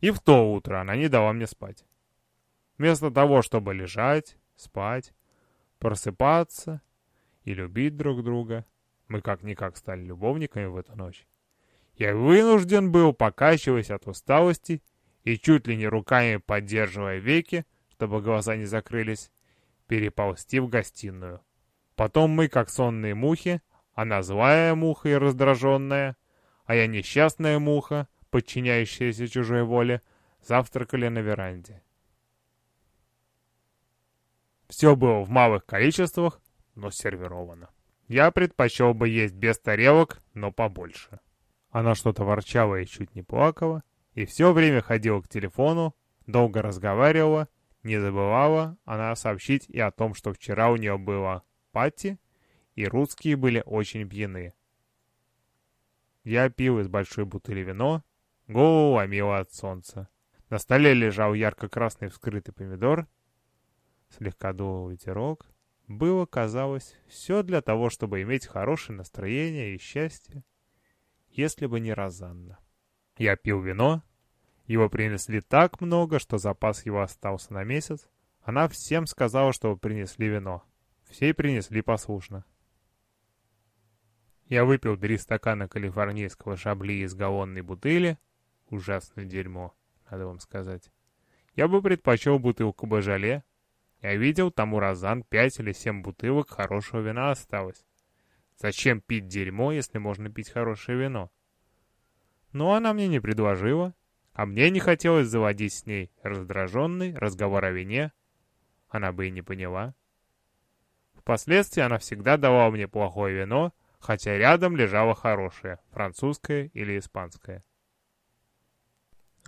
И в то утро она не дала мне спать. Вместо того, чтобы лежать, спать, просыпаться и любить друг друга, мы как-никак стали любовниками в эту ночь. Я вынужден был, покачиваясь от усталости и чуть ли не руками поддерживая веки, чтобы глаза не закрылись, переползти в гостиную. Потом мы, как сонные мухи, она злая муха и раздраженная, а я несчастная муха, подчиняющаяся чужой воле, завтракали на веранде. Все было в малых количествах, но сервировано. Я предпочел бы есть без тарелок, но побольше. Она что-то ворчала и чуть не плакала, и все время ходила к телефону, долго разговаривала, не забывала она сообщить и о том, что вчера у нее было пати, и русские были очень пьяны. Я пил из большой бутыли вино, голову ломило от солнца. На столе лежал ярко-красный вскрытый помидор, слегка дул ветерок. Было, казалось, все для того, чтобы иметь хорошее настроение и счастье, если бы не Розанна. Я пил вино, его принесли так много, что запас его остался на месяц. Она всем сказала, что принесли вино. Все принесли послушно. Я выпил три стакана калифорнийского шабли из галлонной бутыли. Ужасное дерьмо, надо вам сказать. Я бы предпочел бутылку божале. Я видел, там у Розан пять или семь бутылок хорошего вина осталось. Зачем пить дерьмо, если можно пить хорошее вино? Но она мне не предложила, а мне не хотелось заводить с ней раздраженный разговор о вине. Она бы и не поняла. Впоследствии она всегда давала мне плохое вино, хотя рядом лежало хорошее, французское или испанское.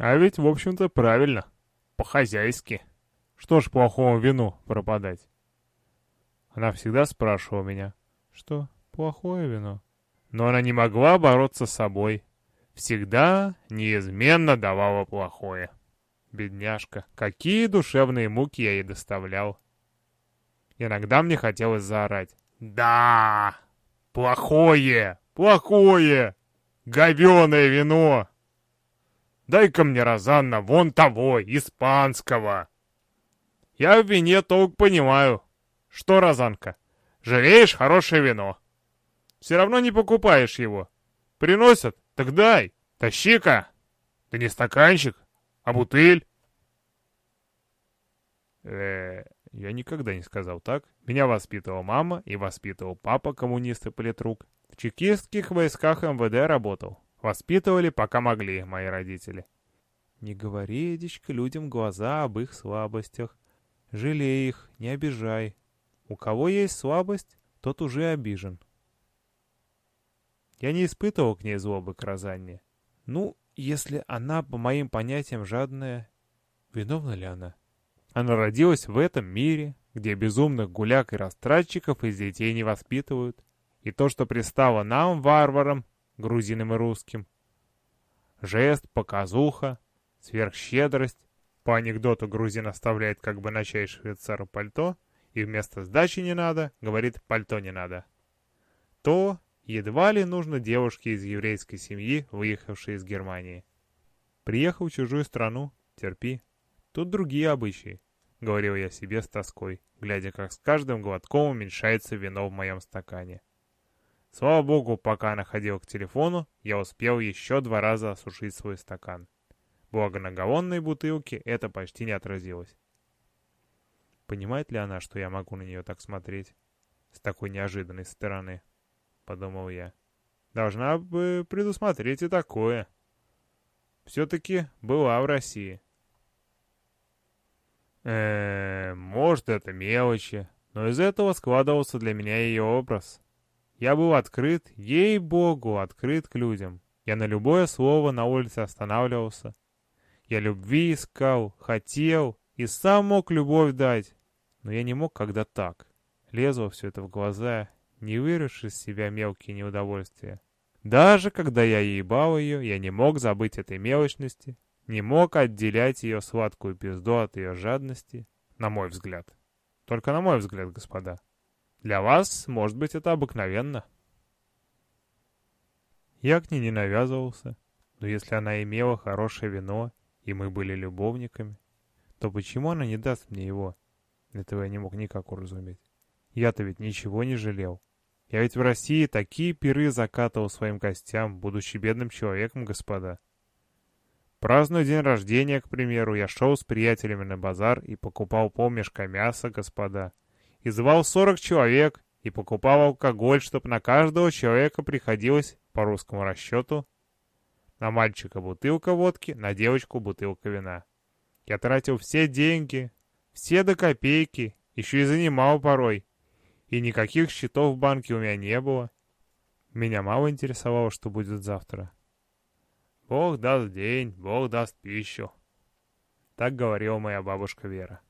А ведь, в общем-то, правильно, по-хозяйски. Что ж плохому вину пропадать? Она всегда спрашивала меня, что плохое вино. Но она не могла бороться с собой. Всегда неизменно давала плохое. Бедняжка, какие душевные муки я ей доставлял. Иногда мне хотелось заорать. «Да! Плохое! Плохое! Говеное вино! Дай-ка мне, Розанна, вон того, испанского!» Я в вине толк понимаю. Что, Розанка, жалеешь хорошее вино? Все равно не покупаешь его. Приносят? Так дай, тащи-ка. Да не стаканчик, а бутыль. Э, я никогда не сказал так. Меня воспитывала мама и воспитывал папа, коммунист и политрук. В чекистских войсках МВД работал. Воспитывали, пока могли, мои родители. Не говори, Эдичка, людям глаза об их слабостях. Жалей их, не обижай. У кого есть слабость, тот уже обижен. Я не испытывал к ней злобы к Розанне. Ну, если она, по моим понятиям, жадная, виновна ли она? Она родилась в этом мире, где безумных гуляк и растратчиков из детей не воспитывают. И то, что пристало нам, варварам, грузинам и русским, жест, показуха, сверхщедрость, по анекдоту грузин оставляет как бы на чай швейцару пальто, и вместо сдачи не надо, говорит пальто не надо. То едва ли нужно девушке из еврейской семьи, выехавшей из Германии. Приехал в чужую страну, терпи. Тут другие обычаи, говорил я себе с тоской, глядя, как с каждым глотком уменьшается вино в моем стакане. Слава богу, пока она ходила к телефону, я успел еще два раза осушить свой стакан. Благо на галлонной бутылке это почти не отразилось. Понимает ли она, что я могу на нее так смотреть? С такой неожиданной стороны, подумал я. Должна бы предусмотреть и такое. Все-таки была в России. Э, может, это мелочи, но из этого складывался для меня ее образ. Я был открыт, ей-богу, открыт к людям. Я на любое слово на улице останавливался, я любви искал, хотел и сам мог любовь дать. Но я не мог, когда так. Лезло все это в глаза, не вырвешь из себя мелкие неудовольствия. Даже когда я ебал ее, я не мог забыть этой мелочности, не мог отделять ее сладкую пизду от ее жадности, на мой взгляд. Только на мой взгляд, господа. Для вас, может быть, это обыкновенно. Я к ней не навязывался, но если она имела хорошее вино и мы были любовниками, то почему она не даст мне его? Этого я не мог никак уразуметь. Я-то ведь ничего не жалел. Я ведь в России такие пиры закатывал своим костям, будучи бедным человеком, господа. Празднуя день рождения, к примеру, я шел с приятелями на базар и покупал полмешка мяса, господа. И звал сорок человек, и покупал алкоголь, чтоб на каждого человека приходилось, по русскому расчету, на мальчика бутылка водки, на девочку бутылка вина. Я тратил все деньги, все до копейки, еще и занимал порой. И никаких счетов в банке у меня не было. Меня мало интересовало, что будет завтра. Бог даст день, Бог даст пищу. Так говорила моя бабушка Вера.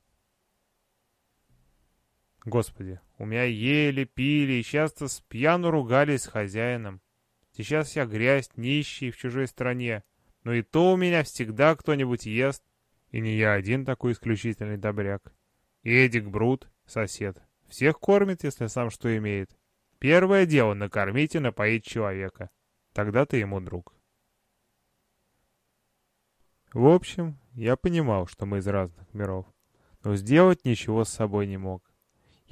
Господи, у меня ели, пили и часто с пьяну ругались с хозяином. Сейчас я грязь, нищий в чужой стране, но и то у меня всегда кто-нибудь ест. И не я один такой исключительный добряк. Эдик Брут, сосед, всех кормит, если сам что имеет. Первое дело — накормить и напоить человека. Тогда ты ему друг. В общем, я понимал, что мы из разных миров, но сделать ничего с собой не мог.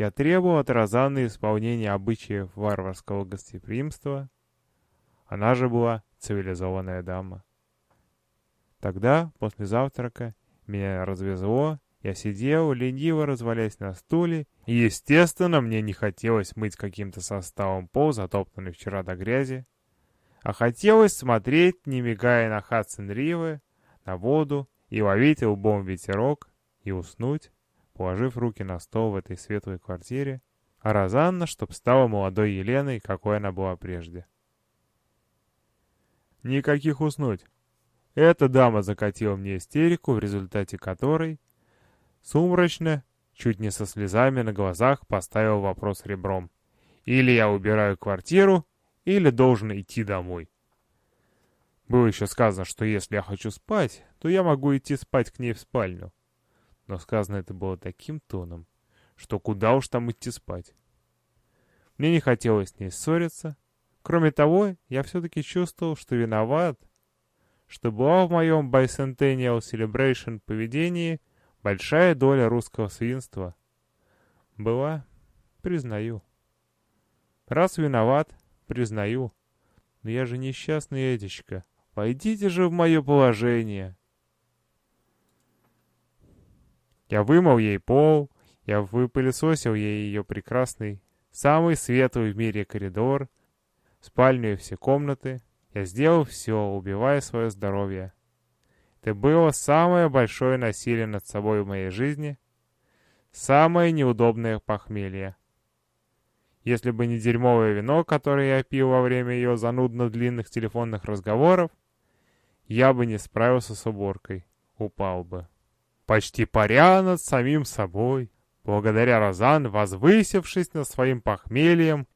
Я требовал от Розанны исполнения обычаев варварского гостеприимства. Она же была цивилизованная дама. Тогда, после завтрака, меня развезло, я сидел, лениво развалясь на стуле, и, естественно, мне не хотелось мыть каким-то составом пол, затоптанный вчера до грязи, а хотелось смотреть, не мигая на Хадсон-Ривы, на воду и ловить лбом ветерок и уснуть, положив руки на стол в этой светлой квартире, а Розанна, чтоб стала молодой Еленой, какой она была прежде. Никаких уснуть. Эта дама закатила мне истерику, в результате которой сумрачно, чуть не со слезами на глазах, поставил вопрос ребром. Или я убираю квартиру, или должен идти домой. Было еще сказано, что если я хочу спать, то я могу идти спать к ней в спальню. Но сказано это было таким тоном, что куда уж там идти спать. Мне не хотелось с ней ссориться. Кроме того, я все-таки чувствовал, что виноват, что была в моем Bicentennial Celebration поведении большая доля русского свинства. Была, признаю. Раз виноват, признаю. Но я же несчастный Эдичка. Пойдите же в мое положение. Я вымыл ей пол, я выпылесосил ей ее прекрасный, самый светлый в мире коридор, спальню и все комнаты. Я сделал все, убивая свое здоровье. Это было самое большое насилие над собой в моей жизни, самое неудобное похмелье. Если бы не дерьмовое вино, которое я пил во время ее занудно длинных телефонных разговоров, я бы не справился с уборкой, упал бы. Почти паря над самим собой, благодаря Розан, возвысившись над своим похмельем,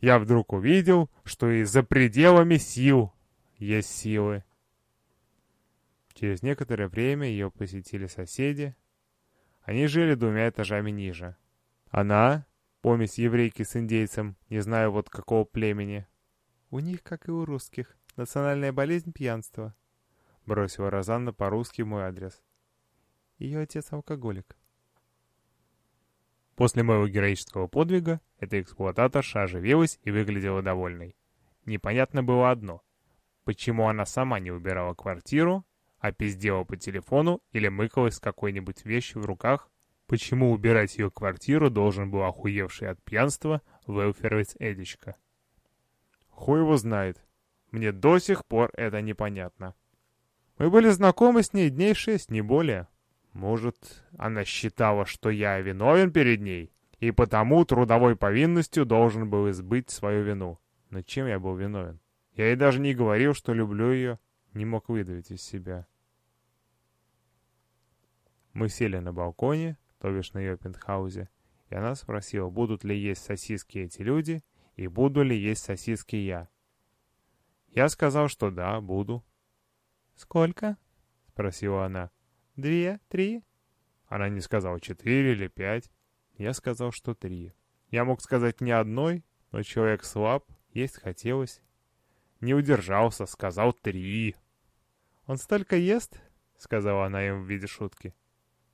я вдруг увидел, что и за пределами сил есть силы. Через некоторое время ее посетили соседи. Они жили двумя этажами ниже. Она, помесь еврейки с индейцем, не знаю вот какого племени. У них, как и у русских, национальная болезнь пьянства. — бросила Розанна по-русски мой адрес. Ее отец алкоголик. После моего героического подвига эта эксплуататорша оживилась и выглядела довольной. Непонятно было одно. Почему она сама не убирала квартиру, а пиздела по телефону или мыкалась с какой-нибудь вещью в руках? Почему убирать ее квартиру должен был охуевший от пьянства велферовец Эдичка? Хуй его знает. Мне до сих пор это непонятно. Мы были знакомы с ней дней шесть, не более. Может, она считала, что я виновен перед ней, и потому трудовой повинностью должен был избыть свою вину. Но чем я был виновен? Я ей даже не говорил, что люблю ее, не мог выдавить из себя. Мы сели на балконе, то бишь на ее пентхаузе, и она спросила, будут ли есть сосиски эти люди, и буду ли есть сосиски я. Я сказал, что да, буду. «Сколько?» — спросила она. «Две? Три?» Она не сказала четыре или пять. Я сказал, что три. Я мог сказать ни одной, но человек слаб, есть хотелось. Не удержался, сказал три. «Он столько ест?» — сказала она им в виде шутки.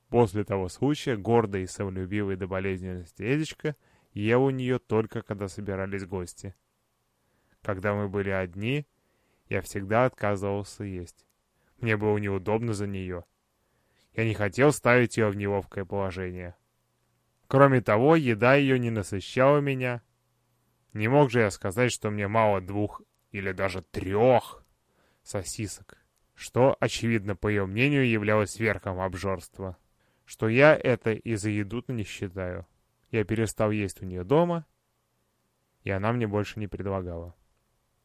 После того случая гордая и самолюбивая до болезненности Эдичка ела у нее только когда собирались гости. Когда мы были одни, я всегда отказывался есть. Мне было неудобно за нее. Я не хотел ставить ее в неловкое положение. Кроме того, еда ее не насыщала меня. Не мог же я сказать, что мне мало двух или даже трех сосисок, что, очевидно, по ее мнению, являлось верхом обжорства. Что я это и за еду не считаю. Я перестал есть у нее дома, и она мне больше не предлагала.